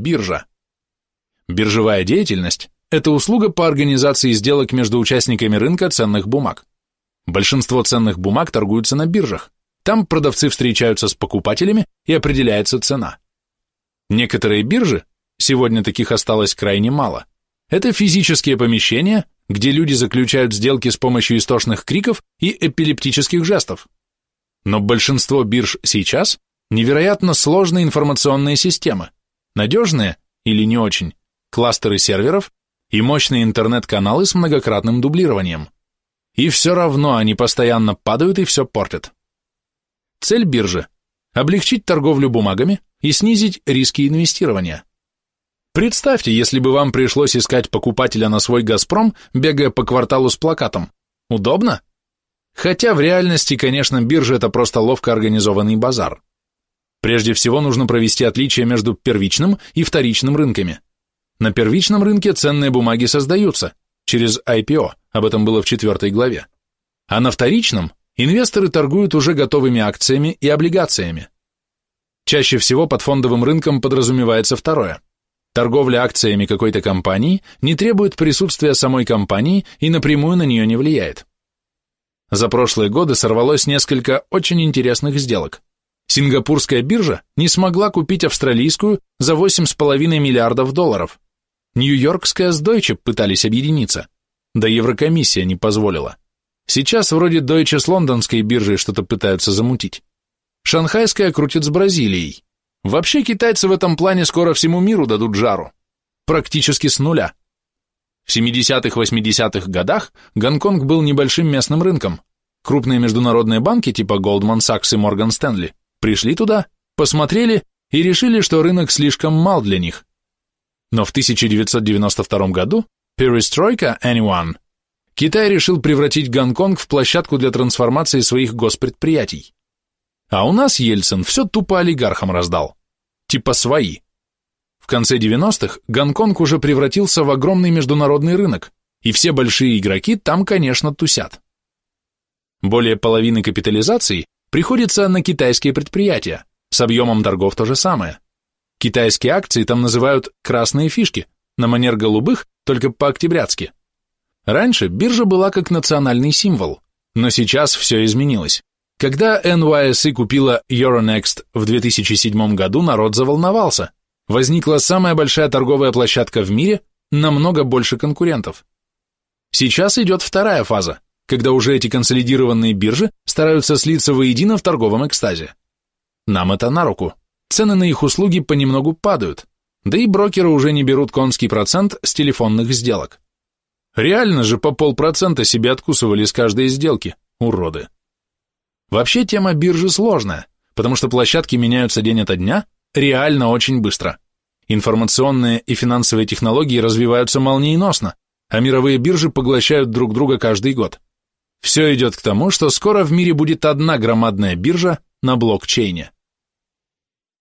биржа. Биржевая деятельность – это услуга по организации сделок между участниками рынка ценных бумаг. Большинство ценных бумаг торгуются на биржах. Там продавцы встречаются с покупателями и определяется цена. Некоторые биржи, сегодня таких осталось крайне мало, это физические помещения, где люди заключают сделки с помощью истошных криков и эпилептических жестов. Но большинство бирж сейчас невероятно сложные информационные системы, надежные или не очень, кластеры серверов и мощные интернет-каналы с многократным дублированием. И все равно они постоянно падают и все портят. Цель биржи – облегчить торговлю бумагами и снизить риски инвестирования. Представьте, если бы вам пришлось искать покупателя на свой «Газпром», бегая по кварталу с плакатом. Удобно? Хотя в реальности, конечно, биржа – это просто ловко организованный базар. Прежде всего нужно провести отличие между первичным и вторичным рынками. На первичном рынке ценные бумаги создаются через IPO, об этом было в четвертой главе. А на вторичном инвесторы торгуют уже готовыми акциями и облигациями. Чаще всего под фондовым рынком подразумевается второе. Торговля акциями какой-то компании не требует присутствия самой компании и напрямую на нее не влияет. За прошлые годы сорвалось несколько очень интересных сделок. Сингапурская биржа не смогла купить австралийскую за 8,5 миллиардов долларов. Нью-Йоркская с Deutsche пытались объединиться, да Еврокомиссия не позволила. Сейчас вроде Deutsche с лондонской биржей что-то пытаются замутить. Шанхайская крутит с Бразилией. Вообще китайцы в этом плане скоро всему миру дадут жару. Практически с нуля. В 70-80-х годах Гонконг был небольшим местным рынком. Крупные международные банки типа Goldman Sachs и Morgan Stanley пришли туда, посмотрели и решили, что рынок слишком мал для них. Но в 1992 году Perestroika Anyone Китай решил превратить Гонконг в площадку для трансформации своих госпредприятий. А у нас Ельцин все тупо олигархам раздал. Типа свои. В конце 90-х Гонконг уже превратился в огромный международный рынок, и все большие игроки там, конечно, тусят. Более половины капитализации приходится на китайские предприятия, с объемом торгов то же самое. Китайские акции там называют «красные фишки», на манер голубых, только по-октябрятски. Раньше биржа была как национальный символ, но сейчас все изменилось. Когда NYSE купила Euronext в 2007 году, народ заволновался. Возникла самая большая торговая площадка в мире, намного больше конкурентов. Сейчас идет вторая фаза, когда уже эти консолидированные биржи стараются слиться воедино в торговом экстазе. Нам это на руку. Цены на их услуги понемногу падают, да и брокеры уже не берут конский процент с телефонных сделок. Реально же по полпроцента себе откусывали с каждой сделки, уроды. Вообще тема биржи сложная, потому что площадки меняются день ото дня, реально очень быстро. Информационные и финансовые технологии развиваются молниеносно, а мировые биржи поглощают друг друга каждый год. Все идет к тому, что скоро в мире будет одна громадная биржа на блокчейне.